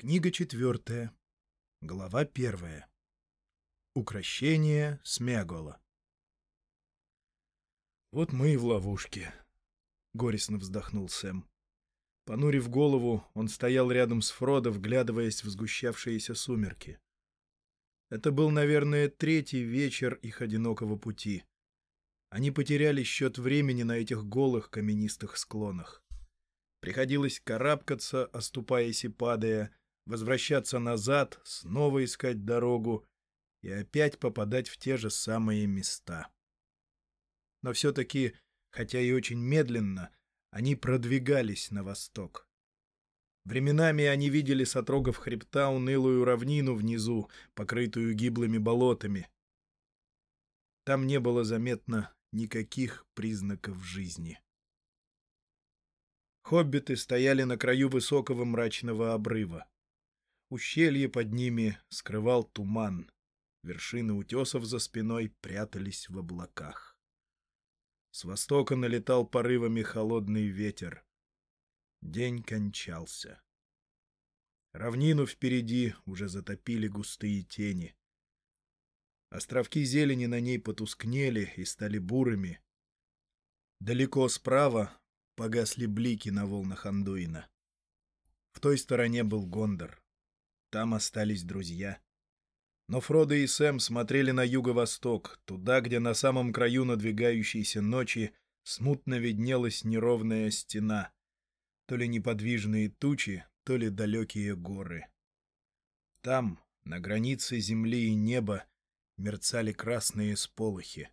Книга четвертая. Глава первая. Укращение Смягола. «Вот мы и в ловушке», — горестно вздохнул Сэм. Понурив голову, он стоял рядом с Фродо, вглядываясь в сгущавшиеся сумерки. Это был, наверное, третий вечер их одинокого пути. Они потеряли счет времени на этих голых каменистых склонах. Приходилось карабкаться, оступаясь и падая, возвращаться назад, снова искать дорогу и опять попадать в те же самые места. Но все-таки, хотя и очень медленно, они продвигались на восток. Временами они видели с отрогов хребта унылую равнину внизу, покрытую гиблыми болотами. Там не было заметно никаких признаков жизни. Хоббиты стояли на краю высокого мрачного обрыва. Ущелье под ними скрывал туман. Вершины утесов за спиной прятались в облаках. С востока налетал порывами холодный ветер. День кончался. Равнину впереди уже затопили густые тени. Островки зелени на ней потускнели и стали бурыми. Далеко справа погасли блики на волнах Андуина. В той стороне был Гондор. Там остались друзья. Но Фродо и Сэм смотрели на юго-восток, туда, где на самом краю надвигающейся ночи смутно виднелась неровная стена. То ли неподвижные тучи, то ли далекие горы. Там, на границе земли и неба, мерцали красные сполохи.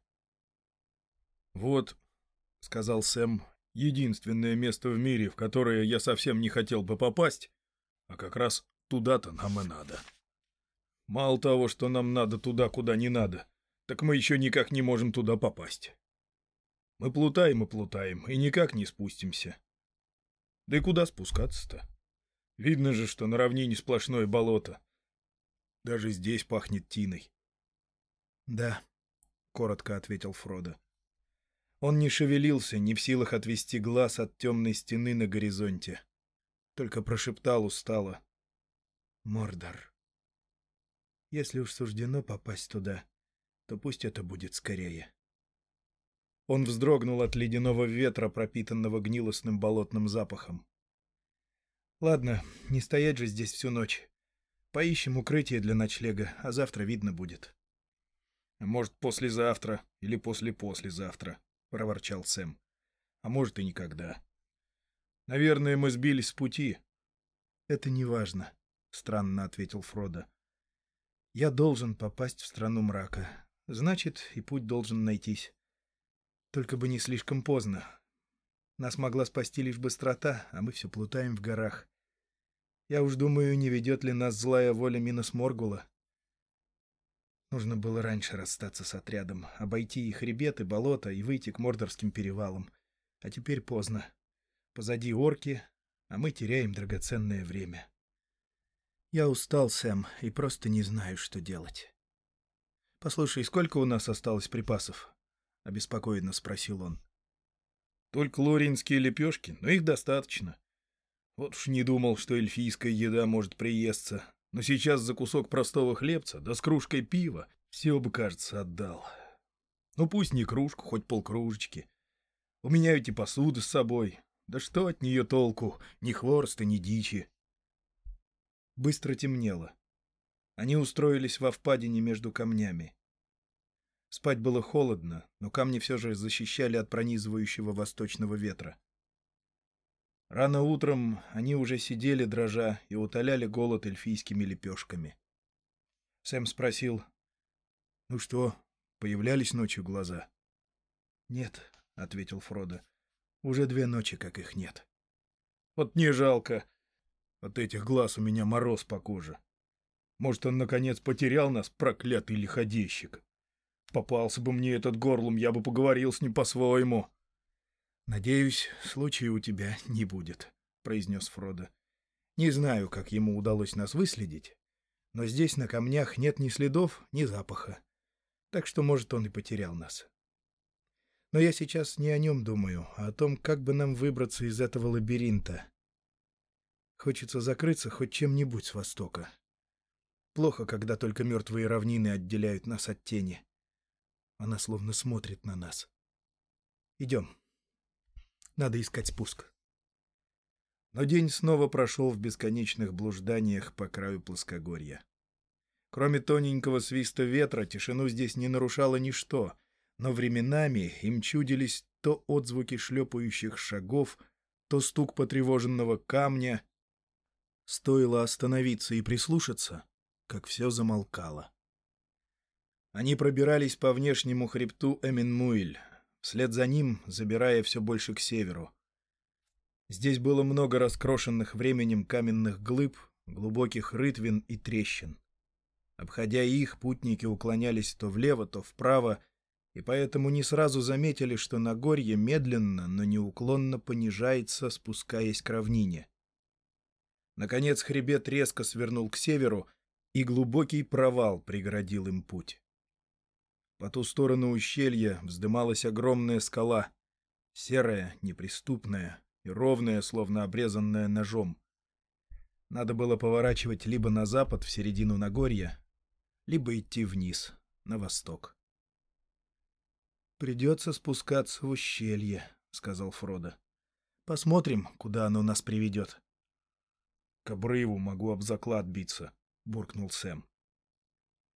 «Вот», — сказал Сэм, — «единственное место в мире, в которое я совсем не хотел бы попасть, а как раз туда-то нам и надо». «Мало того, что нам надо туда, куда не надо, так мы еще никак не можем туда попасть. Мы плутаем и плутаем, и никак не спустимся. Да и куда спускаться-то? Видно же, что на равнине сплошное болото. Даже здесь пахнет тиной. «Да», — коротко ответил Фродо. Он не шевелился, не в силах отвести глаз от темной стены на горизонте. Только прошептал устало. «Мордор. Если уж суждено попасть туда, то пусть это будет скорее». Он вздрогнул от ледяного ветра, пропитанного гнилостным болотным запахом. «Ладно, не стоять же здесь всю ночь. Поищем укрытие для ночлега, а завтра видно будет». «Может, послезавтра или после-послезавтра», — проворчал Сэм. «А может, и никогда. Наверное, мы сбились с пути». «Это не важно», — странно ответил Фродо. «Я должен попасть в страну мрака. Значит, и путь должен найтись. Только бы не слишком поздно. Нас могла спасти лишь быстрота, а мы все плутаем в горах. Я уж думаю, не ведет ли нас злая воля Минос Моргула. Нужно было раньше расстаться с отрядом, обойти и хребеты, болото и выйти к Мордорским перевалам. А теперь поздно. Позади орки, а мы теряем драгоценное время. Я устал, Сэм, и просто не знаю, что делать. — Послушай, сколько у нас осталось припасов? — обеспокоенно спросил он. — Только лоринские лепешки, но их достаточно. Вот уж не думал, что эльфийская еда может приесться, но сейчас за кусок простого хлебца, да с кружкой пива, все бы, кажется, отдал. Ну пусть не кружку, хоть полкружечки. У меня ведь и посуда с собой. Да что от нее толку? Ни хвороста, ни дичи. Быстро темнело. Они устроились во впадине между камнями. Спать было холодно, но камни все же защищали от пронизывающего восточного ветра. Рано утром они уже сидели, дрожа, и утоляли голод эльфийскими лепешками. Сэм спросил, «Ну что, появлялись ночью глаза?» «Нет», — ответил Фродо, — «уже две ночи, как их нет». «Вот не жалко. От этих глаз у меня мороз по коже. Может, он, наконец, потерял нас, проклятый лиходейщик? Попался бы мне этот горлом, я бы поговорил с ним по-своему». «Надеюсь, случая у тебя не будет», — произнес Фродо. «Не знаю, как ему удалось нас выследить, но здесь на камнях нет ни следов, ни запаха. Так что, может, он и потерял нас. Но я сейчас не о нем думаю, а о том, как бы нам выбраться из этого лабиринта. Хочется закрыться хоть чем-нибудь с востока. Плохо, когда только мертвые равнины отделяют нас от тени. Она словно смотрит на нас. Идем. Надо искать спуск. Но день снова прошел в бесконечных блужданиях по краю плоскогорья. Кроме тоненького свиста ветра, тишину здесь не нарушало ничто, но временами им чудились то отзвуки шлепающих шагов, то стук потревоженного камня. Стоило остановиться и прислушаться, как все замолкало. Они пробирались по внешнему хребту Эминмуиль, вслед за ним забирая все больше к северу. Здесь было много раскрошенных временем каменных глыб, глубоких рытвин и трещин. Обходя их, путники уклонялись то влево, то вправо, и поэтому не сразу заметили, что Нагорье медленно, но неуклонно понижается, спускаясь к равнине. Наконец хребет резко свернул к северу, и глубокий провал преградил им путь. По ту сторону ущелья вздымалась огромная скала, серая, неприступная и ровная, словно обрезанная ножом. Надо было поворачивать либо на запад, в середину Нагорья, либо идти вниз, на восток. «Придется спускаться в ущелье», — сказал Фродо. «Посмотрим, куда оно нас приведет». «К обрыву могу об заклад биться», — буркнул Сэм.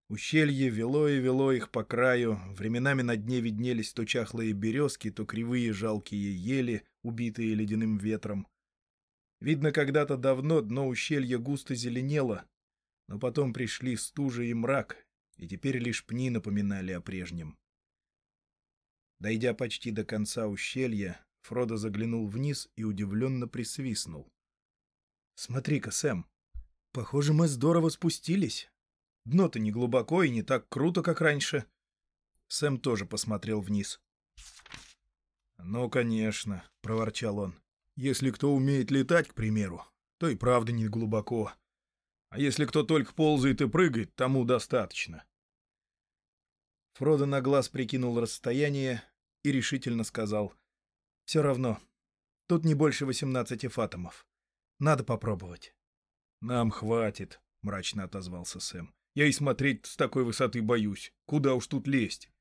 Ущелье вело и вело их по краю, временами на дне виднелись то чахлые березки, то кривые жалкие ели, убитые ледяным ветром. Видно, когда-то давно дно ущелья густо зеленело, но потом пришли стужа и мрак, и теперь лишь пни напоминали о прежнем. Дойдя почти до конца ущелья, Фродо заглянул вниз и удивленно присвистнул. «Смотри-ка, Сэм, похоже, мы здорово спустились. Дно-то не глубоко и не так круто, как раньше». Сэм тоже посмотрел вниз. «Ну, конечно», — проворчал он. «Если кто умеет летать, к примеру, то и правда не глубоко. А если кто только ползает и прыгает, тому достаточно. Фродо на глаз прикинул расстояние и решительно сказал. «Все равно. Тут не больше восемнадцати фатомов. Надо попробовать». «Нам хватит», — мрачно отозвался Сэм. «Я и смотреть с такой высоты боюсь. Куда уж тут лезть?»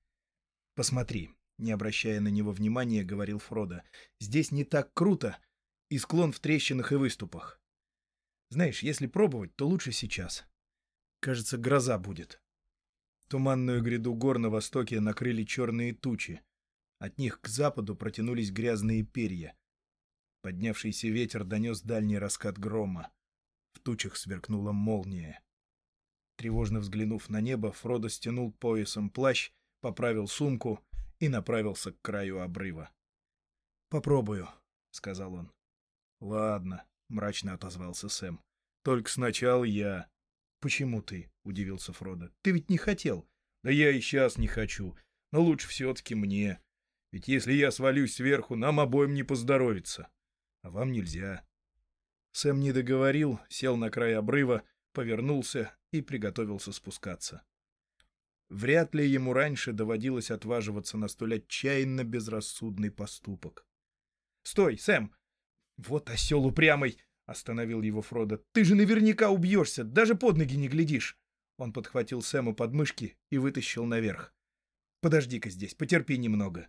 «Посмотри», — не обращая на него внимания, говорил Фродо. «Здесь не так круто, и склон в трещинах и выступах. Знаешь, если пробовать, то лучше сейчас. Кажется, гроза будет. Туманную гряду гор на востоке накрыли черные тучи. От них к западу протянулись грязные перья. Поднявшийся ветер донес дальний раскат грома. В тучах сверкнула молния. Тревожно взглянув на небо, Фродо стянул поясом плащ, поправил сумку и направился к краю обрыва. «Попробую», — сказал он. «Ладно», — мрачно отозвался Сэм. «Только сначала я». «Почему ты?» — удивился Фродо. «Ты ведь не хотел». «Да я и сейчас не хочу. Но лучше все-таки мне. Ведь если я свалюсь сверху, нам обоим не поздоровится. А вам нельзя». Сэм не договорил, сел на край обрыва, повернулся и приготовился спускаться. Вряд ли ему раньше доводилось отваживаться на столь отчаянно безрассудный поступок. «Стой, Сэм! «Вот осел упрямый!» — остановил его Фродо. «Ты же наверняка убьешься, даже под ноги не глядишь!» Он подхватил Сэма под мышки и вытащил наверх. «Подожди-ка здесь, потерпи немного».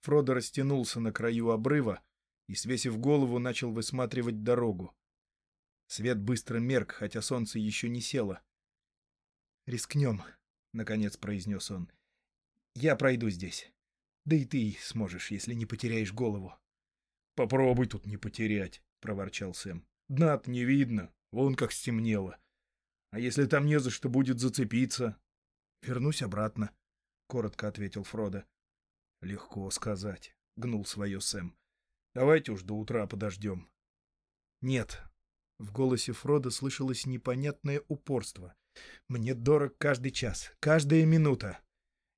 Фродо растянулся на краю обрыва и, свесив голову, начал высматривать дорогу. Свет быстро мерк, хотя солнце еще не село. «Рискнем», — наконец произнес он. «Я пройду здесь. Да и ты сможешь, если не потеряешь голову». «Попробуй тут не потерять», — проворчал Сэм. дна не видно, вон как стемнело. А если там не за что будет зацепиться?» «Вернусь обратно», — коротко ответил Фродо. «Легко сказать», — гнул свое Сэм. «Давайте уж до утра подождем». «Нет». В голосе Фрода слышалось непонятное упорство. «Мне дорог каждый час, каждая минута.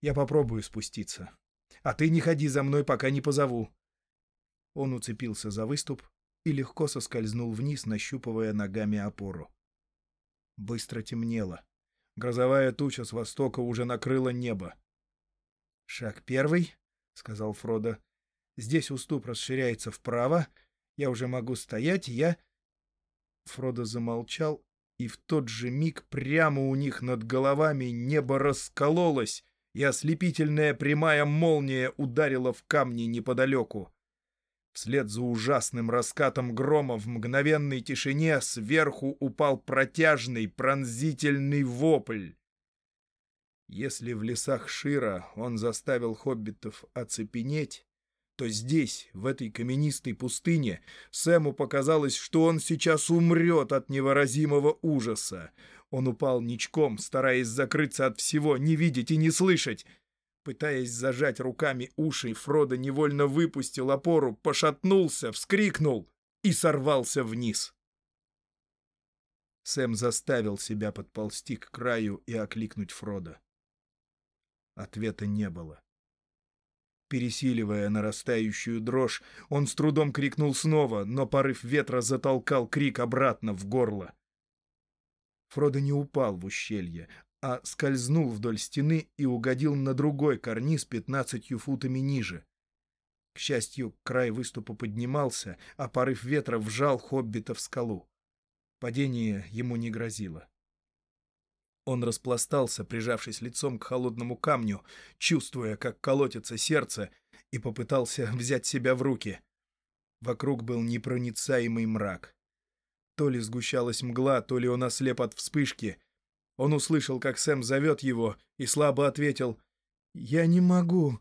Я попробую спуститься. А ты не ходи за мной, пока не позову». Он уцепился за выступ и легко соскользнул вниз, нащупывая ногами опору. Быстро темнело. Грозовая туча с востока уже накрыла небо. «Шаг первый», — сказал Фродо. «Здесь уступ расширяется вправо. Я уже могу стоять, я...» Фродо замолчал, и в тот же миг прямо у них над головами небо раскололось, и ослепительная прямая молния ударила в камни неподалеку. Вслед за ужасным раскатом грома в мгновенной тишине сверху упал протяжный пронзительный вопль. Если в лесах Шира он заставил хоббитов оцепенеть, то здесь, в этой каменистой пустыне, Сэму показалось, что он сейчас умрет от невыразимого ужаса. Он упал ничком, стараясь закрыться от всего, не видеть и не слышать. Пытаясь зажать руками уши, Фродо невольно выпустил опору, пошатнулся, вскрикнул и сорвался вниз. Сэм заставил себя подползти к краю и окликнуть Фродо. Ответа не было. Пересиливая нарастающую дрожь, он с трудом крикнул снова, но порыв ветра затолкал крик обратно в горло. Фродо не упал в ущелье, а скользнул вдоль стены и угодил на другой карниз пятнадцатью футами ниже. К счастью, край выступа поднимался, а порыв ветра вжал хоббита в скалу. Падение ему не грозило. Он распластался, прижавшись лицом к холодному камню, чувствуя, как колотится сердце, и попытался взять себя в руки. Вокруг был непроницаемый мрак. То ли сгущалась мгла, то ли он ослеп от вспышки. Он услышал, как Сэм зовет его, и слабо ответил «Я не могу.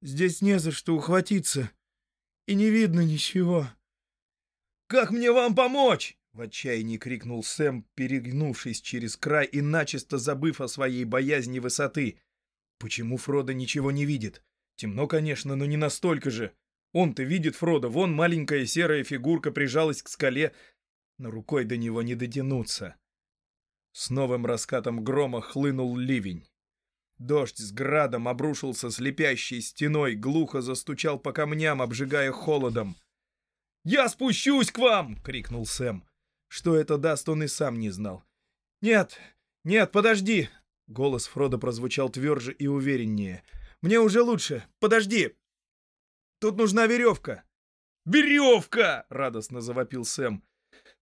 Здесь не за что ухватиться, и не видно ничего». «Как мне вам помочь?» В отчаянии крикнул Сэм, перегнувшись через край и начисто забыв о своей боязни высоты. Почему Фродо ничего не видит? Темно, конечно, но не настолько же. Он-то видит Фродо, вон маленькая серая фигурка прижалась к скале, но рукой до него не дотянуться. С новым раскатом грома хлынул ливень. Дождь с градом обрушился слепящей стеной, глухо застучал по камням, обжигая холодом. «Я спущусь к вам!» — крикнул Сэм. Что это даст, он и сам не знал. «Нет, нет, подожди!» Голос Фрода прозвучал тверже и увереннее. «Мне уже лучше. Подожди! Тут нужна веревка!» «Веревка!» — радостно завопил Сэм.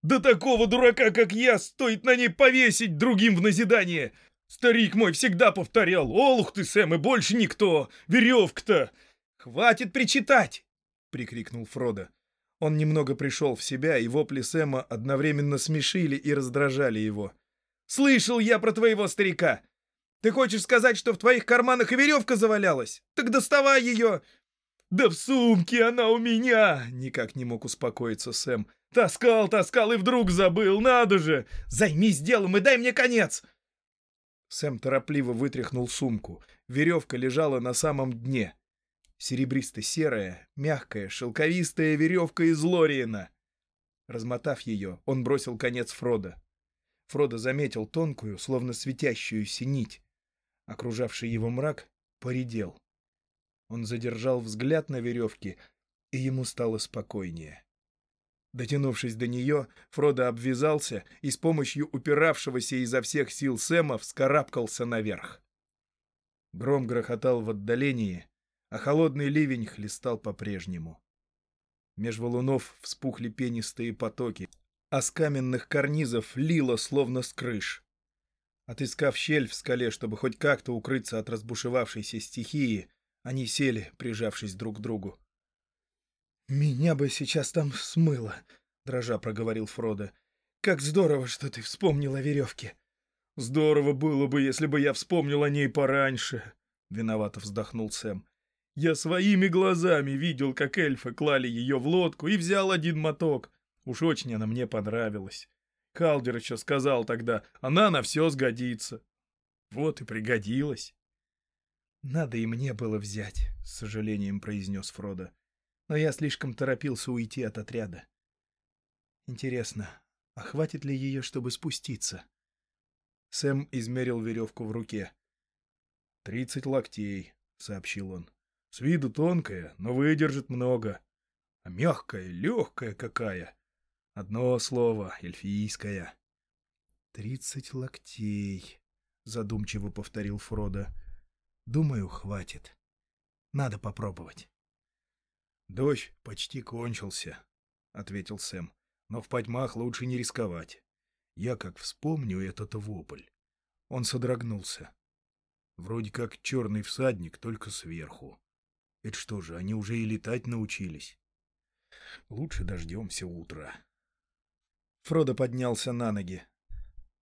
«Да такого дурака, как я, стоит на ней повесить другим в назидание! Старик мой всегда повторял, олух ты, Сэм, и больше никто! Веревка-то! Хватит причитать!» — прикрикнул Фродо. Он немного пришел в себя, и вопли Сэма одновременно смешили и раздражали его. «Слышал я про твоего старика! Ты хочешь сказать, что в твоих карманах и веревка завалялась? Так доставай ее!» «Да в сумке она у меня!» — никак не мог успокоиться Сэм. «Таскал, таскал и вдруг забыл, надо же! Займись делом и дай мне конец!» Сэм торопливо вытряхнул сумку. Веревка лежала на самом дне. Серебристо-серая, мягкая, шелковистая веревка из Лориена. Размотав ее, он бросил конец Фрода. Фродо заметил тонкую, словно светящуюся нить. Окружавший его мрак поредел. Он задержал взгляд на веревке, и ему стало спокойнее. Дотянувшись до нее, Фродо обвязался и с помощью упиравшегося изо всех сил Сэма вскарабкался наверх. Гром грохотал в отдалении, а холодный ливень хлестал по-прежнему. Меж валунов вспухли пенистые потоки, а с каменных карнизов лило, словно с крыш. Отыскав щель в скале, чтобы хоть как-то укрыться от разбушевавшейся стихии, они сели, прижавшись друг к другу. «Меня бы сейчас там смыло», — дрожа проговорил Фродо. «Как здорово, что ты вспомнил о веревке». «Здорово было бы, если бы я вспомнил о ней пораньше», — виновато вздохнул Сэм. Я своими глазами видел, как эльфы клали ее в лодку и взял один моток. Уж очень она мне понравилась. Калдер еще сказал тогда, она на все сгодится. Вот и пригодилась. «Надо и мне было взять», — с сожалением произнес Фродо. «Но я слишком торопился уйти от отряда. Интересно, а хватит ли ее, чтобы спуститься?» Сэм измерил веревку в руке. «Тридцать локтей», — сообщил он. С виду тонкая, но выдержит много. А мягкая, легкая какая. Одно слово — эльфийская. «Тридцать локтей», — задумчиво повторил Фродо. «Думаю, хватит. Надо попробовать». «Дождь почти кончился», — ответил Сэм. Но в потьмах лучше не рисковать. Я как вспомню этот вопль. Он содрогнулся. Вроде как черный всадник, только сверху. Это что же, они уже и летать научились? Лучше дождемся утра. Фродо поднялся на ноги.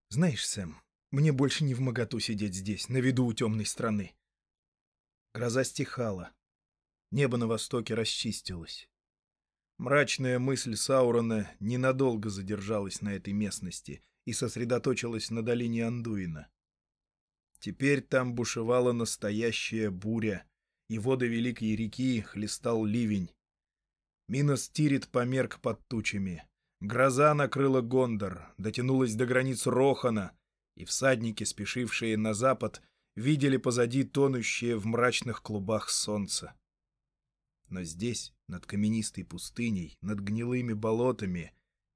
Знаешь, Сэм, мне больше не в моготу сидеть здесь, на виду у темной страны. Гроза стихала. Небо на востоке расчистилось. Мрачная мысль Саурона ненадолго задержалась на этой местности и сосредоточилась на долине Андуина. Теперь там бушевала настоящая буря, и воды Великой реки хлестал ливень. Минос Тирит померк под тучами. Гроза накрыла Гондор, дотянулась до границ Рохана, и всадники, спешившие на запад, видели позади тонущее в мрачных клубах солнце. Но здесь, над каменистой пустыней, над гнилыми болотами,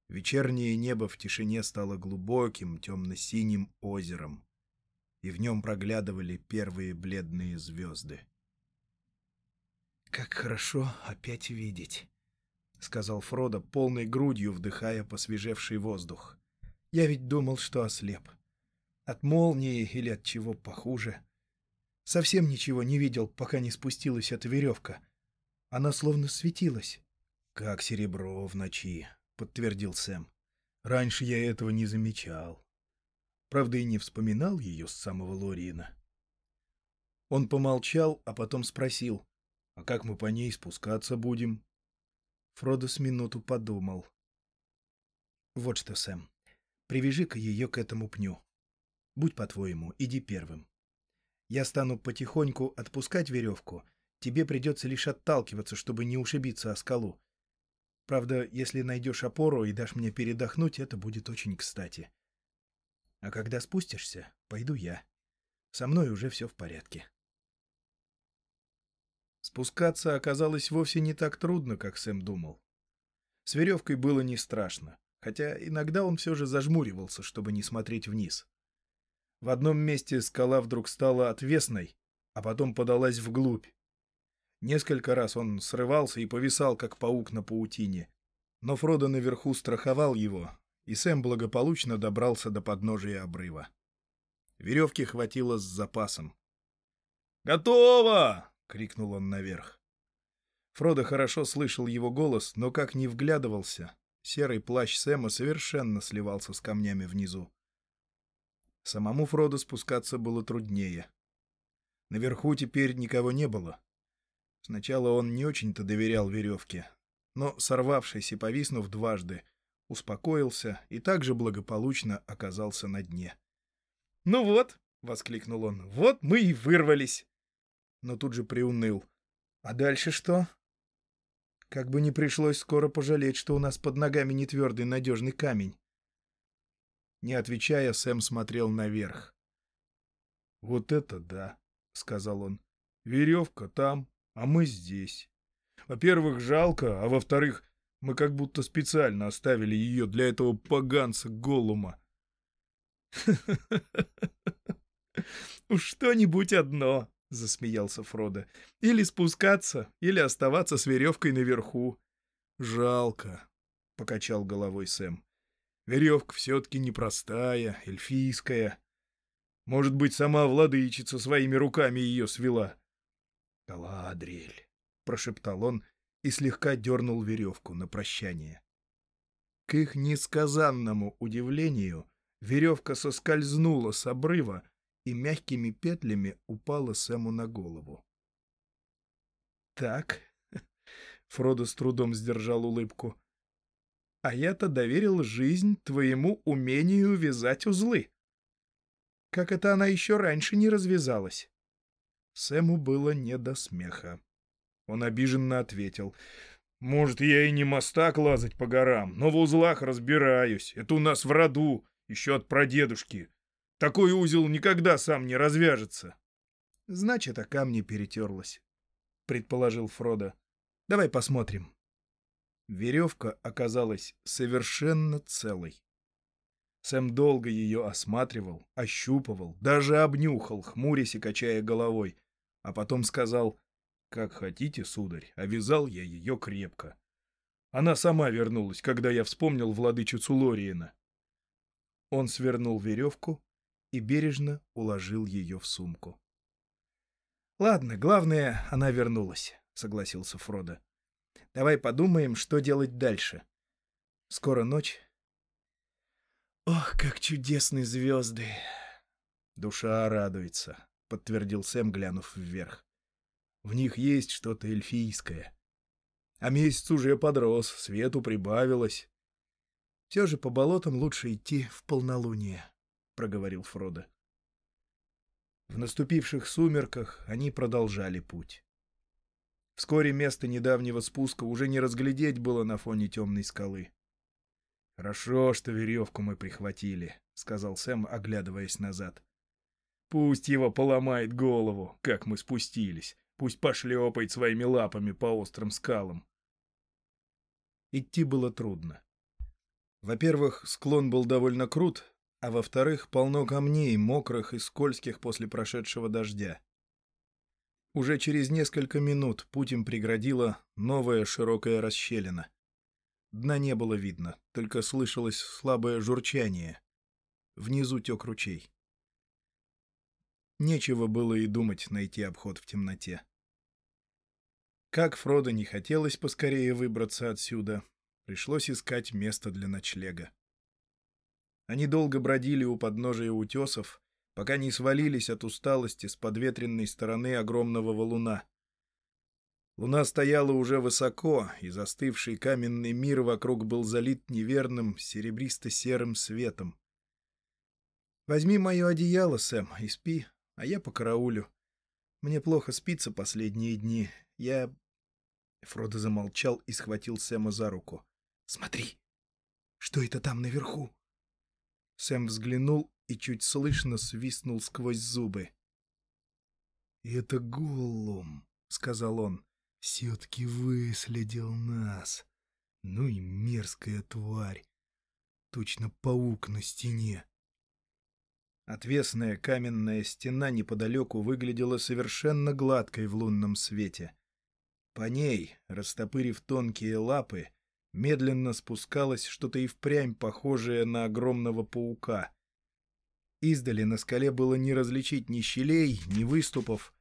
вечернее небо в тишине стало глубоким темно-синим озером, и в нем проглядывали первые бледные звезды. «Как хорошо опять видеть!» — сказал Фродо, полной грудью вдыхая посвежевший воздух. «Я ведь думал, что ослеп. От молнии или от чего похуже. Совсем ничего не видел, пока не спустилась эта веревка. Она словно светилась. «Как серебро в ночи», — подтвердил Сэм. «Раньше я этого не замечал. Правда, и не вспоминал ее с самого Лориена». Он помолчал, а потом спросил, «А как мы по ней спускаться будем?» Фродо с минуту подумал. «Вот что, Сэм, привяжи-ка ее к этому пню. Будь по-твоему, иди первым. Я стану потихоньку отпускать веревку — Тебе придется лишь отталкиваться, чтобы не ушибиться о скалу. Правда, если найдешь опору и дашь мне передохнуть, это будет очень кстати. А когда спустишься, пойду я. Со мной уже все в порядке. Спускаться оказалось вовсе не так трудно, как Сэм думал. С веревкой было не страшно, хотя иногда он все же зажмуривался, чтобы не смотреть вниз. В одном месте скала вдруг стала отвесной, а потом подалась вглубь, Несколько раз он срывался и повисал, как паук на паутине. Но Фродо наверху страховал его, и Сэм благополучно добрался до подножия обрыва. Веревки хватило с запасом. «Готово!» — крикнул он наверх. Фродо хорошо слышал его голос, но как ни вглядывался, серый плащ Сэма совершенно сливался с камнями внизу. Самому Фродо спускаться было труднее. Наверху теперь никого не было. Сначала он не очень-то доверял веревке, но, сорвавшись и повиснув дважды, успокоился и также благополучно оказался на дне. «Ну вот!» — воскликнул он. «Вот мы и вырвались!» Но тут же приуныл. «А дальше что?» Как бы не пришлось скоро пожалеть, что у нас под ногами не твердый надежный камень. Не отвечая, Сэм смотрел наверх. «Вот это да!» — сказал он. «Веревка там, а мы здесь. Во-первых, жалко, а во-вторых, мы как будто специально оставили ее для этого поганца Голума. «Уж что-нибудь одно», — засмеялся Фродо. «Или спускаться, или оставаться с веревкой наверху». «Жалко», — покачал головой Сэм. «Веревка все-таки непростая, эльфийская. Может быть, сама владычица своими руками ее свела. «Галадриэль», — прошептал он и слегка дернул веревку на прощание. К их несказанному удивлению веревка соскользнула с обрыва и мягкими петлями упала Сэму на голову. «Так», — Фродо с трудом сдержал улыбку, — «а я-то доверил жизнь твоему умению вязать узлы. Как это она еще раньше не развязалась?» Сэму было не до смеха. Он обиженно ответил. «Может, я и не мостак лазать по горам, но в узлах разбираюсь. Это у нас в роду, еще от прадедушки. Такой узел никогда сам не развяжется». «Значит, о камне перетерлась», — предположил Фродо. «Давай посмотрим». Веревка оказалась совершенно целой. Сэм долго ее осматривал, ощупывал, даже обнюхал, хмурясь и качая головой, а потом сказал, «Как хотите, сударь, а вязал я ее крепко». Она сама вернулась, когда я вспомнил владычицу Лориена. Он свернул веревку и бережно уложил ее в сумку. «Ладно, главное, она вернулась», — согласился Фродо. «Давай подумаем, что делать дальше. Скоро ночь. Ох, как чудесны звезды!» «Душа радуется», — подтвердил Сэм, глянув вверх. «В них есть что-то эльфийское. А месяц уже подрос, свету прибавилось». «Все же по болотам лучше идти в полнолуние», — проговорил Фродо. В наступивших сумерках они продолжали путь. Вскоре место недавнего спуска уже не разглядеть было на фоне темной скалы. «Хорошо, что веревку мы прихватили», — сказал Сэм, оглядываясь назад. «Пусть его поломает голову, как мы спустились. Пусть пошлепает своими лапами по острым скалам». Идти было трудно. Во-первых, склон был довольно крут, а во-вторых, полно камней, мокрых и скользких после прошедшего дождя. Уже через несколько минут путь им преградила новая широкая расщелина. Дна не было видно, только слышалось слабое журчание. Внизу тек ручей. Нечего было и думать найти обход в темноте. Как Фродо не хотелось поскорее выбраться отсюда, пришлось искать место для ночлега. Они долго бродили у подножия утесов, пока не свалились от усталости с подветренной стороны огромного валуна. Луна стояла уже высоко, и застывший каменный мир вокруг был залит неверным серебристо-серым светом. «Возьми мое одеяло, Сэм, и спи, а я по караулю. Мне плохо спится последние дни. Я...» Фродо замолчал и схватил Сэма за руку. «Смотри! Что это там наверху?» Сэм взглянул и чуть слышно свистнул сквозь зубы. «Это Голлум», — сказал он. «Все-таки выследил нас. Ну и мерзкая тварь. Точно паук на стене». Отвесная каменная стена неподалеку выглядела совершенно гладкой в лунном свете. По ней, растопырив тонкие лапы, медленно спускалось что-то и впрямь похожее на огромного паука. Издали на скале было не различить ни щелей, ни выступов,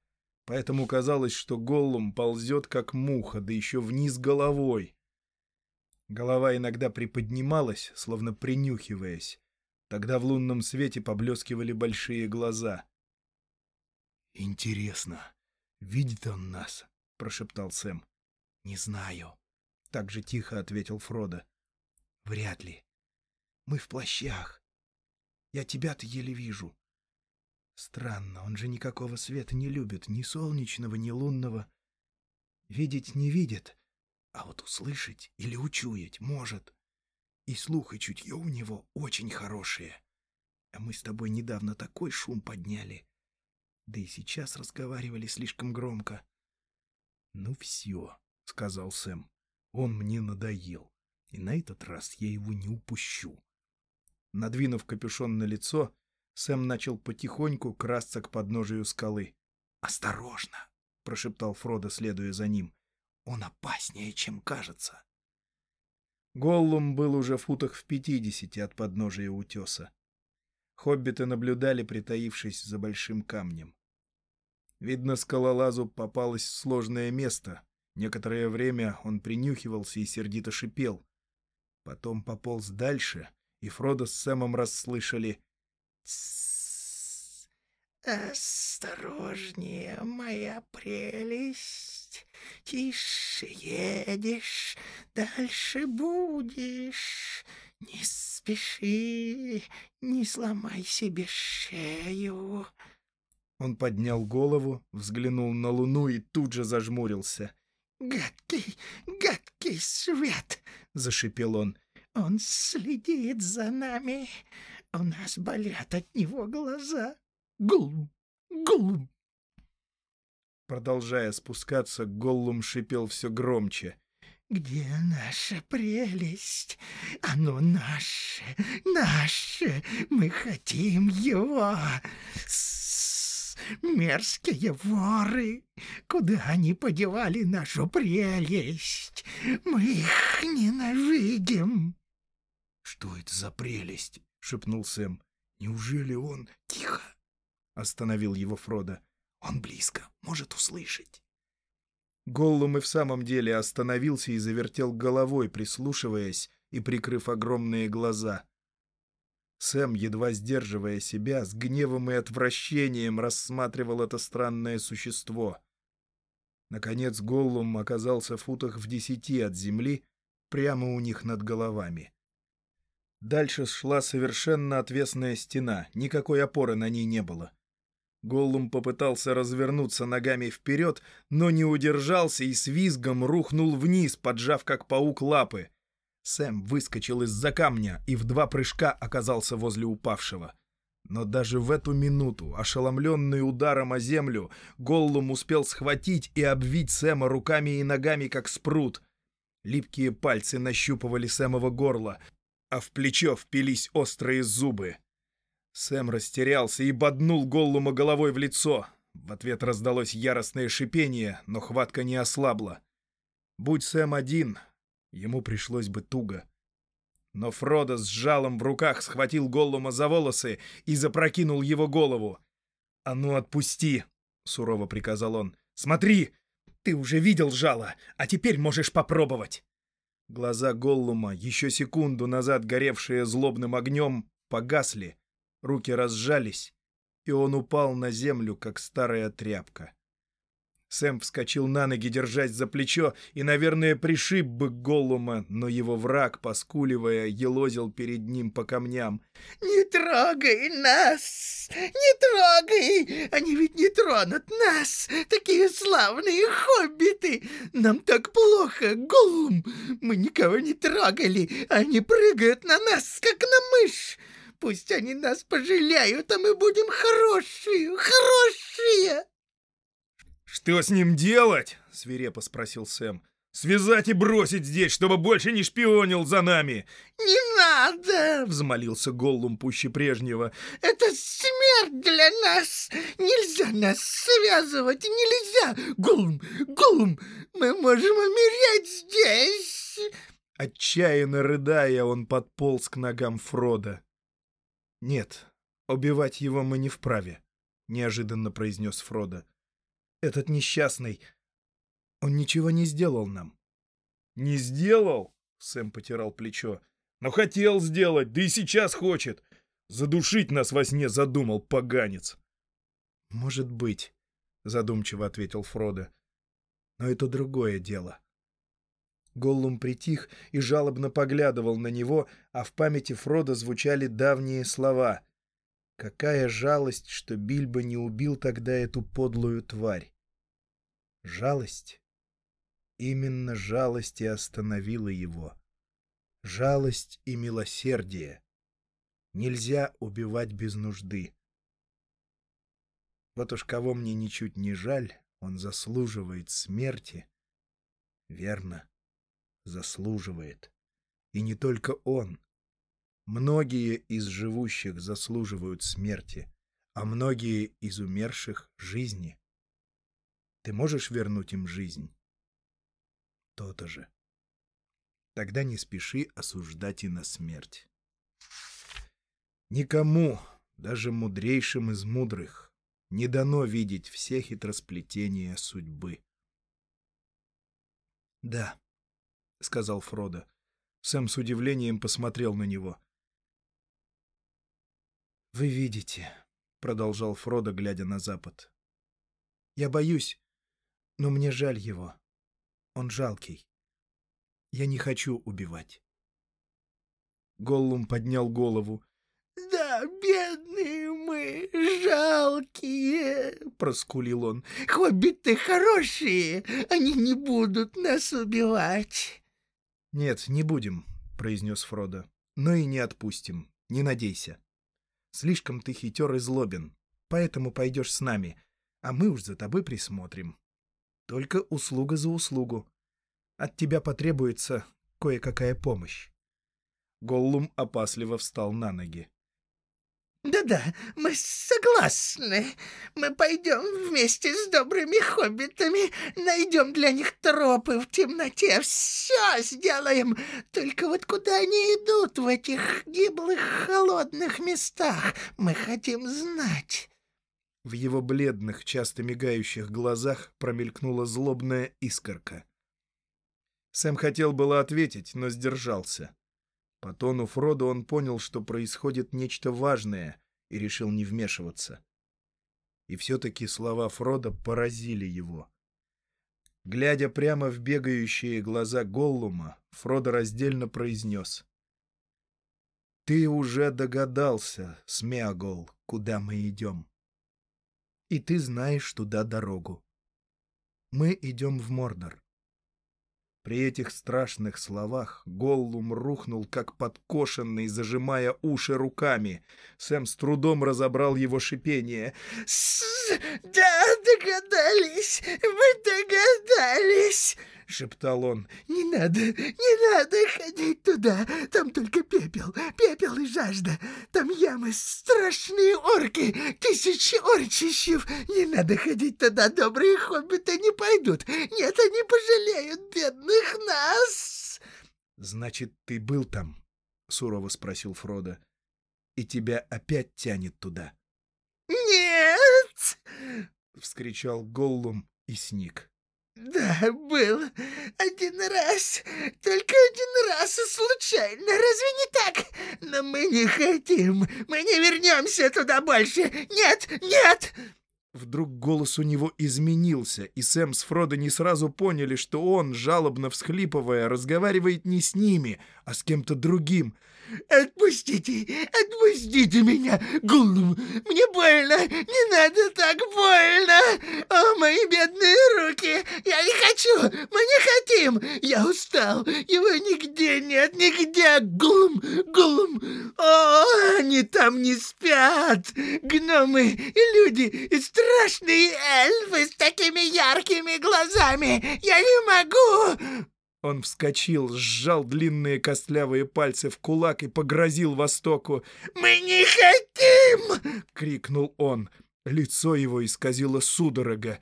поэтому казалось, что Голлум ползет как муха, да еще вниз головой. Голова иногда приподнималась, словно принюхиваясь. Тогда в лунном свете поблескивали большие глаза. «Интересно, видит он нас?» — прошептал Сэм. «Не знаю». — так же тихо ответил Фродо. «Вряд ли. Мы в плащах. Я тебя-то еле вижу. Странно, он же никакого света не любит, ни солнечного, ни лунного. Видеть не видит, а вот услышать или учуять может. И слух, и чутье у него очень хорошие. А мы с тобой недавно такой шум подняли. Да и сейчас разговаривали слишком громко. — Ну все, — сказал Сэм. Он мне надоел, и на этот раз я его не упущу. Надвинув капюшон на лицо, Сэм начал потихоньку красться к подножию скалы. «Осторожно!» — прошептал Фродо, следуя за ним. «Он опаснее, чем кажется». Голлум был уже в футах в пятидесяти от подножия утеса. Хоббиты наблюдали, притаившись за большим камнем. Видно, скалолазу попалось сложное место, Некоторое время он принюхивался и сердито шипел. Потом пополз дальше, и Фродо с Сэмом расслышали «Осторожнее, моя прелесть, тише едешь, дальше будешь, не спеши, не сломай себе шею». Он поднял голову, взглянул на луну и тут же зажмурился. «Гадкий, гадкий свет!» — зашипел он. «Он следит за нами. У нас болят от него глаза. Гулм, гулм!» Продолжая спускаться, Голлум шипел все громче. «Где наша прелесть? Оно наше, наше! Мы хотим его! С мерзкие воры! Куда они подевали нашу прелесть? Мы их ненавидим!» «Что это за прелесть?» — шепнул Сэм. «Неужели он...» «Тихо!» — остановил его Фродо. «Он близко, может услышать». Голлум и в самом деле остановился и завертел головой, прислушиваясь и прикрыв огромные глаза. Сэм, едва сдерживая себя, с гневом и отвращением рассматривал это странное существо. Наконец Голлум оказался в футах в десяти от земли, прямо у них над головами. Дальше шла совершенно отвесная стена, никакой опоры на ней не было. Голлум попытался развернуться ногами вперед, но не удержался и с визгом рухнул вниз, поджав как паук лапы. Сэм выскочил из-за камня и в два прыжка оказался возле упавшего. Но даже в эту минуту, ошеломленный ударом о землю, Голлум успел схватить и обвить Сэма руками и ногами, как спрут. Липкие пальцы нащупывали Сэмово горло, а в плечо впились острые зубы. Сэм растерялся и боднул Голлума головой в лицо. В ответ раздалось яростное шипение, но хватка не ослабла. Будь Сэм один, ему пришлось бы туго. Но Фродо с жалом в руках схватил Голлума за волосы и запрокинул его голову. «А ну отпусти!» — сурово приказал он. «Смотри! Ты уже видел жало, а теперь можешь попробовать!» Глаза Голлума, еще секунду назад горевшие злобным огнем, погасли, руки разжались, и он упал на землю, как старая тряпка. Сэм вскочил на ноги, держась за плечо, и, наверное, пришиб бы Голлума, но его враг, поскуливая, елозил перед ним по камням. «Не трогай нас! Не трогай! Они ведь не тронут нас! Такие славные хоббиты! Нам так плохо, Голлум! Мы никого не трогали, они прыгают на нас, как на мышь! Пусть они нас пожалеют, а мы будем хорошие, хорошие!» «Что с ним делать?» — свирепо спросил Сэм. «Связать и бросить здесь, чтобы больше не шпионил за нами!» «Не надо!» — взмолился Голлум пуще прежнего. «Это смерть для нас! Нельзя нас связывать! Нельзя! Голлум! Голлум! Мы можем умереть здесь!» Отчаянно рыдая, он подполз к ногам Фрода. «Нет, убивать его мы не вправе», — неожиданно произнес Фродо. Этот несчастный... Он ничего не сделал нам. «Не сделал?» — Сэм потирал плечо. «Но хотел сделать, да и сейчас хочет. Задушить нас во сне задумал, поганец». «Может быть», — задумчиво ответил Фродо. «Но это другое дело». Голлум притих и жалобно поглядывал на него, а в памяти Фрода звучали давние слова. Какая жалость, что Бильбо не убил тогда эту подлую тварь. Жалость? Именно жалость и остановила его. Жалость и милосердие. Нельзя убивать без нужды. Вот уж кого мне ничуть не жаль, он заслуживает смерти. Верно, заслуживает. И не только он. Многие из живущих заслуживают смерти, а многие из умерших — жизни. Ты можешь вернуть им жизнь? То-то же. Тогда не спеши осуждать и на смерть. Никому, даже мудрейшим из мудрых, не дано видеть все хитросплетения судьбы. — Да, — сказал Фродо. Сэм с удивлением посмотрел на него. «Вы видите», — продолжал Фродо, глядя на запад. «Я боюсь, но мне жаль его. Он жалкий. Я не хочу убивать». Голлум поднял голову. «Да, бедные мы, жалкие!» — проскулил он. «Хоббиты хорошие, они не будут нас убивать!» «Нет, не будем», — произнес Фродо. «Но и не отпустим, не надейся». Слишком ты хитер и злобен, поэтому пойдешь с нами, а мы уж за тобой присмотрим. Только услуга за услугу. От тебя потребуется кое-какая помощь. Голлум опасливо встал на ноги. Да-да, мы согласны. Мы пойдем вместе с добрыми хоббитами, найдем для них тропы в темноте, все сделаем. Только вот куда они идут в этих гиблых холодных местах, мы хотим знать». В его бледных, часто мигающих глазах промелькнула злобная искорка. Сэм хотел было ответить, но сдержался. По тону Фрода он понял, что происходит нечто важное, и решил не вмешиваться. И все-таки слова Фрода поразили его. Глядя прямо в бегающие глаза Голлума, Фродо раздельно произнес. «Ты уже догадался, Смеагол, куда мы идем. И ты знаешь туда дорогу. Мы идем в Мордор. При этих страшных словах Голлум рухнул, как подкошенный, зажимая уши руками. Сэм с трудом разобрал его шипение. «Да, догадались! Мы догадались!» — шептал он. «Не надо, не ходить туда! Там только пепел, пепел и жажда! Там ямы, страшные орки, тысячи орчищев! Не надо ходить туда, добрые хоббиты не пойдут! Нет, они пожалеют бедных нас!» «Значит, ты был там?» — сурово спросил Фродо. «И тебя опять тянет туда?» «Нет!» — вскричал Голлум и сник. «Да, был. Один раз. Только один раз случайно. Разве не так? Но мы не хотим. Мы не вернемся туда больше. Нет, нет!» Вдруг голос у него изменился, и Сэм с Фродо не сразу поняли, что он, жалобно всхлипывая, разговаривает не с ними, а с кем-то другим — «Отпустите! Отпустите меня! Голлум! Мне больно! Не надо так больно! О, мои бедные руки! Я не хочу! Мы не хотим! Я устал! Его нигде нет! Нигде! Голлум! Голлум! О, они там не спят! Гномы и люди! И страшные эльфы с такими яркими глазами! Я не могу!» Он вскочил, сжал длинные костлявые пальцы в кулак и погрозил Востоку. «Мы не хотим!» — крикнул он. Лицо его исказило судорога.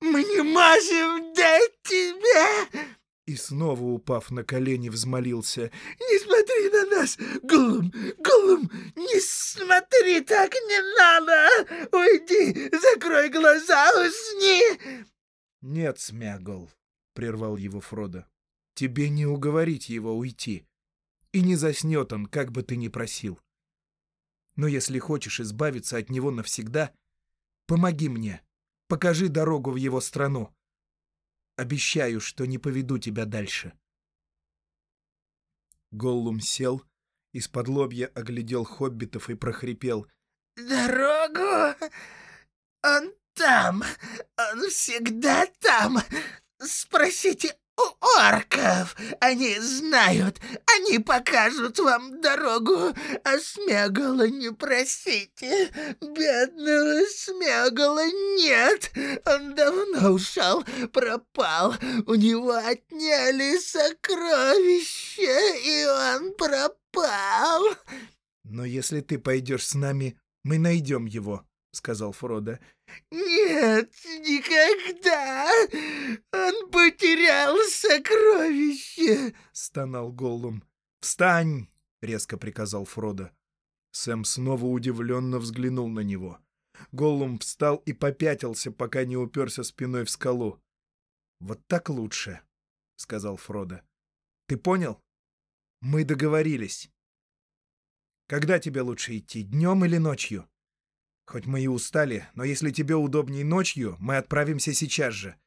«Мы не можем дать тебе!» И снова, упав на колени, взмолился. «Не смотри на нас, Голум! Голум! Не смотри так, не надо! Уйди! Закрой глаза, усни!» «Нет, Смягол!» — прервал его Фродо. Тебе не уговорить его уйти. И не заснет он, как бы ты ни просил. Но если хочешь избавиться от него навсегда, помоги мне, покажи дорогу в его страну. Обещаю, что не поведу тебя дальше. Голлум сел, из-под лобья оглядел хоббитов и прохрипел. «Дорогу? Он там! Он всегда там! Спросите орков. Они знают, они покажут вам дорогу, а Смегала не просите. Бедного Смегала нет, он давно ушел, пропал. У него отняли сокровища, и он пропал. Но если ты пойдешь с нами, мы найдем его, — сказал Фродо. «Нет, никогда! Сокровище!» — стонал Голлум. «Встань!» — резко приказал Фродо. Сэм снова удивленно взглянул на него. Голлум встал и попятился, пока не уперся спиной в скалу. «Вот так лучше», — сказал Фродо. «Ты понял? Мы договорились. Когда тебе лучше идти, днем или ночью?» Хоть мы и устали, но если тебе удобней ночью, мы отправимся сейчас же. —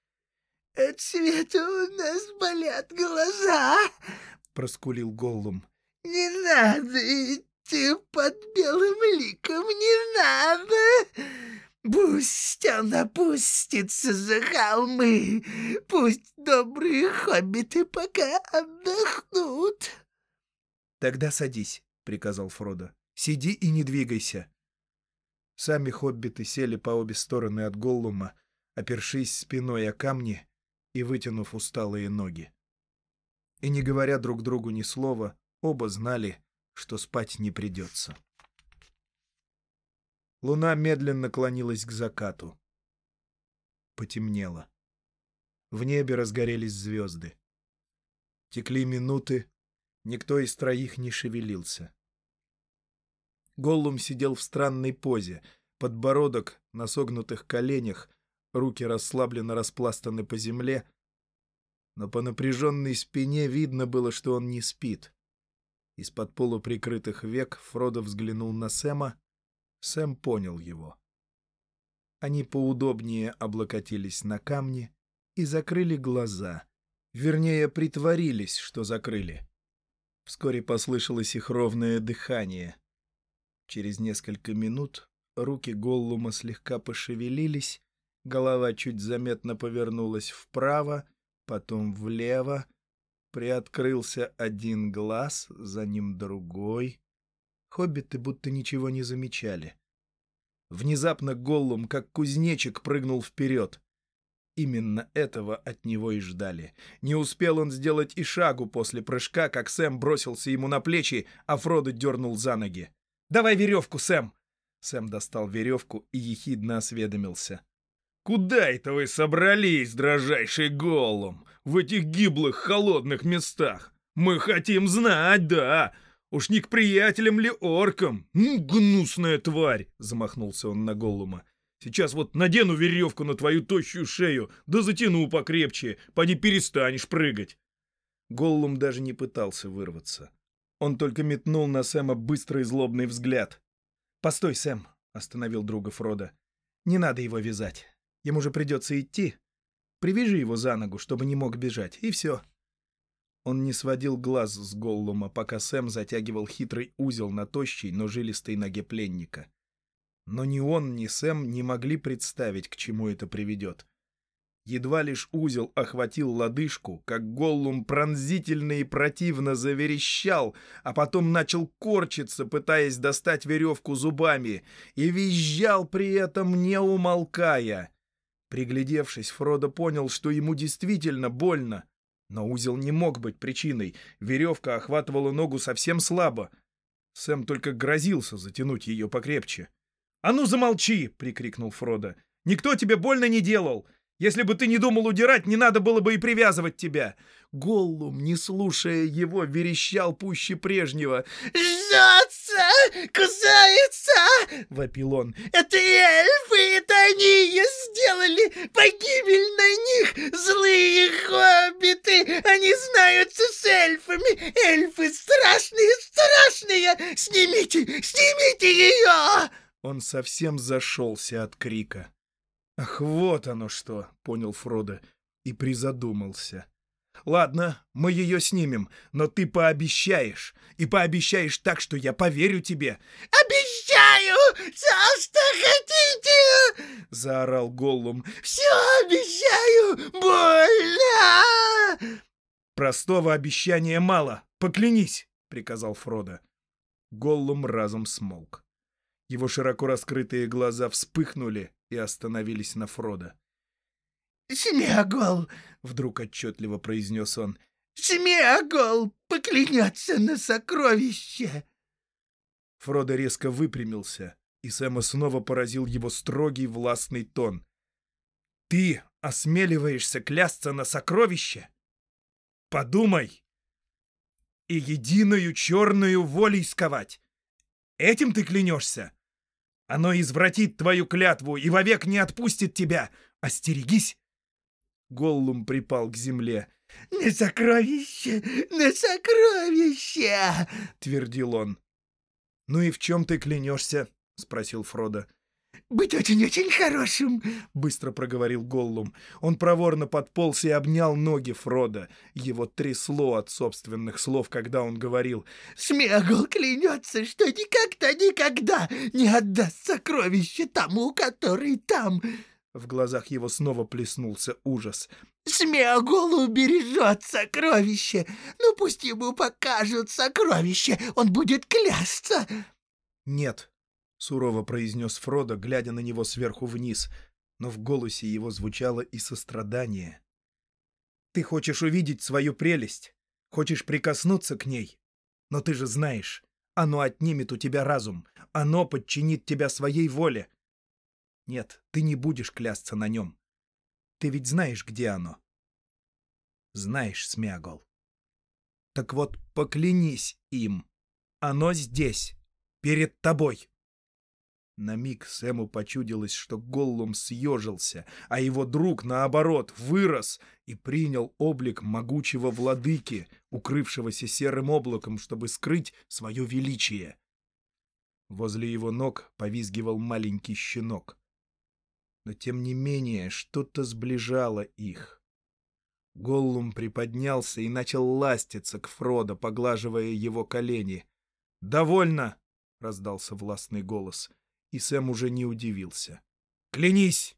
От света у нас болят глаза, — проскулил Голлум. — Не надо идти под белым ликом, не надо. Пусть он опустится за холмы, пусть добрые хоббиты пока отдохнут. — Тогда садись, — приказал Фродо. — Сиди и не двигайся. Сами хоббиты сели по обе стороны от Голлума, опершись спиной о камни и вытянув усталые ноги. И не говоря друг другу ни слова, оба знали, что спать не придется. Луна медленно клонилась к закату. Потемнело. В небе разгорелись звезды. Текли минуты, никто из троих не шевелился. Голлум сидел в странной позе, подбородок на согнутых коленях, руки расслабленно распластаны по земле, но по напряженной спине видно было, что он не спит. Из-под полуприкрытых век Фродо взглянул на Сэма. Сэм понял его. Они поудобнее облокотились на камни и закрыли глаза. Вернее, притворились, что закрыли. Вскоре послышалось их ровное дыхание. Через несколько минут руки Голлума слегка пошевелились, голова чуть заметно повернулась вправо, потом влево, приоткрылся один глаз, за ним другой. Хоббиты будто ничего не замечали. Внезапно Голлум, как кузнечик, прыгнул вперед. Именно этого от него и ждали. Не успел он сделать и шагу после прыжка, как Сэм бросился ему на плечи, а Фродо дернул за ноги. «Давай веревку, Сэм!» Сэм достал веревку и ехидно осведомился. «Куда это вы собрались, дрожайший Голлум? В этих гиблых холодных местах? Мы хотим знать, да! Уж не к приятелям ли оркам? Гнусная тварь!» — замахнулся он на Голлума. «Сейчас вот надену веревку на твою тощую шею, да затяну покрепче, поди перестанешь прыгать!» Голлум даже не пытался вырваться. Он только метнул на Сэма быстрый злобный взгляд. «Постой, Сэм!» — остановил друга Фрода. «Не надо его вязать. Ему же придется идти. Привяжи его за ногу, чтобы не мог бежать, и все». Он не сводил глаз с Голлума, пока Сэм затягивал хитрый узел на тощей, но жилистой ноге пленника. Но ни он, ни Сэм не могли представить, к чему это приведет. Едва лишь узел охватил лодыжку, как Голлум пронзительно и противно заверещал, а потом начал корчиться, пытаясь достать веревку зубами, и визжал при этом не умолкая. Приглядевшись, Фродо понял, что ему действительно больно. Но узел не мог быть причиной. Веревка охватывала ногу совсем слабо. Сэм только грозился затянуть ее покрепче. «А ну замолчи!» — прикрикнул Фродо. «Никто тебе больно не делал! Если бы ты не думал удирать, не надо было бы и привязывать тебя!» Голлум, не слушая его, верещал пуще прежнего. «Жжется! Кусается!» — вопил он. «Это эльфы! Это они ее сделали! Погибель на них! Злые хоббиты! Они знаются с эльфами! Эльфы страшные, страшные! Снимите! Снимите ее!» Он совсем зашелся от крика. «Ах, вот оно что!» — понял Фродо и призадумался. «Ладно, мы ее снимем, но ты пообещаешь, и пообещаешь так, что я поверю тебе». «Обещаю! Все, что хотите!» — заорал Голлум. «Все обещаю! Больно!» «Простого обещания мало, поклянись!» — приказал Фродо. Голлум разом смолк. Его широко раскрытые глаза вспыхнули и остановились на Фродо. «Смегол!» — вдруг отчетливо произнес он. «Смегол поклянется на сокровище!» Фродо резко выпрямился, и Сэма снова поразил его строгий властный тон. «Ты осмеливаешься клясться на сокровище? Подумай! И единую черную волей сковать! Этим ты клянешься? Оно извратит твою клятву и вовек не отпустит тебя! Остерегись!» Голлум припал к земле. «На сокровище! На сокровище!» — твердил он. «Ну и в чем ты клянешься?» — спросил Фродо. «Быть очень-очень хорошим!» — быстро проговорил Голлум. Он проворно подполз и обнял ноги Фрода. Его трясло от собственных слов, когда он говорил. «Смегл клянется, что никогда-никогда не отдаст сокровище тому, который там!» В глазах его снова плеснулся ужас. «Смеогол убережет сокровище! Ну пусть ему покажут сокровище, он будет клясться!» «Нет», — сурово произнес Фродо, глядя на него сверху вниз, но в голосе его звучало и сострадание. «Ты хочешь увидеть свою прелесть, хочешь прикоснуться к ней, но ты же знаешь, Оно отнимет у тебя разум. Оно подчинит тебя своей воле. Нет, ты не будешь клясться на нем. Ты ведь знаешь, где оно. Знаешь, Смягол. Так вот, поклянись им. Оно здесь, перед тобой. На миг Сэму почудилось, что Голлум съежился, а его друг, наоборот, вырос и принял облик могучего владыки, укрывшегося серым облаком, чтобы скрыть свое величие. Возле его ног повизгивал маленький щенок. Но, тем не менее, что-то сближало их. Голлум приподнялся и начал ластиться к Фродо, поглаживая его колени. «Довольно!» — раздался властный голос — и Сэм уже не удивился. «Клянись!»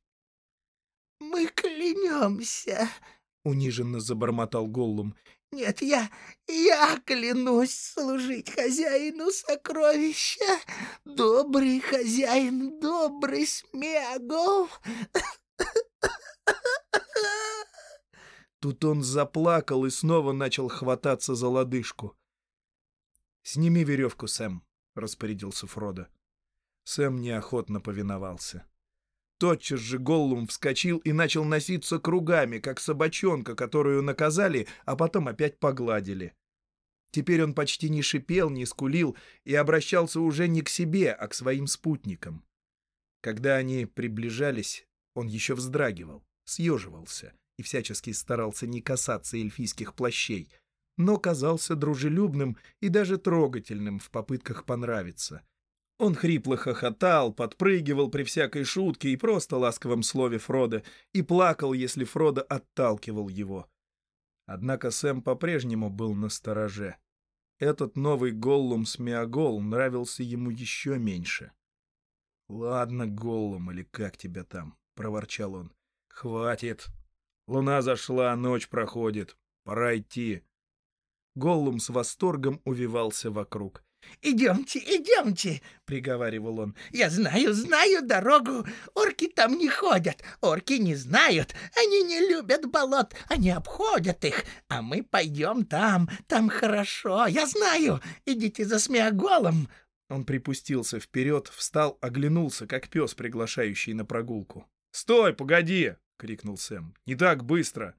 «Мы клянемся!» — униженно забормотал Голлум. «Нет, я... я клянусь служить хозяину сокровища! Добрый хозяин, добрый Смегол!» Тут он заплакал и снова начал хвататься за лодыжку. «Сними веревку, Сэм», — распорядился Фродо. Сэм неохотно повиновался. Тотчас же Голлум вскочил и начал носиться кругами, как собачонка, которую наказали, а потом опять погладили. Теперь он почти не шипел, не скулил и обращался уже не к себе, а к своим спутникам. Когда они приближались, он еще вздрагивал, съеживался и всячески старался не касаться эльфийских плащей, но казался дружелюбным и даже трогательным в попытках понравиться — он хрипло хохотал, подпрыгивал при всякой шутке и просто ласковом слове Фрода, и плакал, если Фрода отталкивал его. Однако Сэм по-прежнему был на стороже. Этот новый Голлум Смиагол нравился ему еще меньше. «Ладно, Голлум, или как тебя там?» — проворчал он. «Хватит. Луна зашла, ночь проходит. Пора идти». Голлум с восторгом увивался вокруг. «Идемте, идемте!» — приговаривал он. «Я знаю, знаю дорогу. Орки там не ходят, орки не знают. Они не любят болот, они обходят их. А мы пойдем там, там хорошо. Я знаю. Идите за смеоголом!» Он припустился вперед, встал, оглянулся, как пес, приглашающий на прогулку. «Стой, погоди!» — крикнул Сэм. «Не так быстро!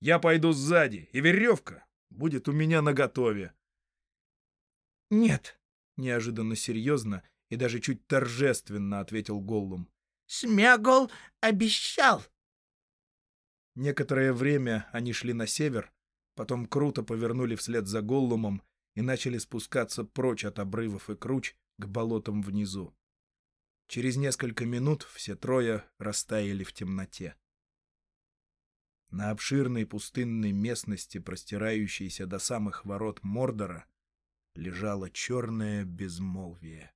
Я пойду сзади, и веревка будет у меня наготове!» «Нет», — неожиданно серьезно и даже чуть торжественно ответил Голлум. «Смягол обещал». Некоторое время они шли на север, потом круто повернули вслед за Голлумом и начали спускаться прочь от обрывов и круч к болотам внизу. Через несколько минут все трое растаяли в темноте. На обширной пустынной местности, простирающейся до самых ворот Мордора, лежало черное безмолвие.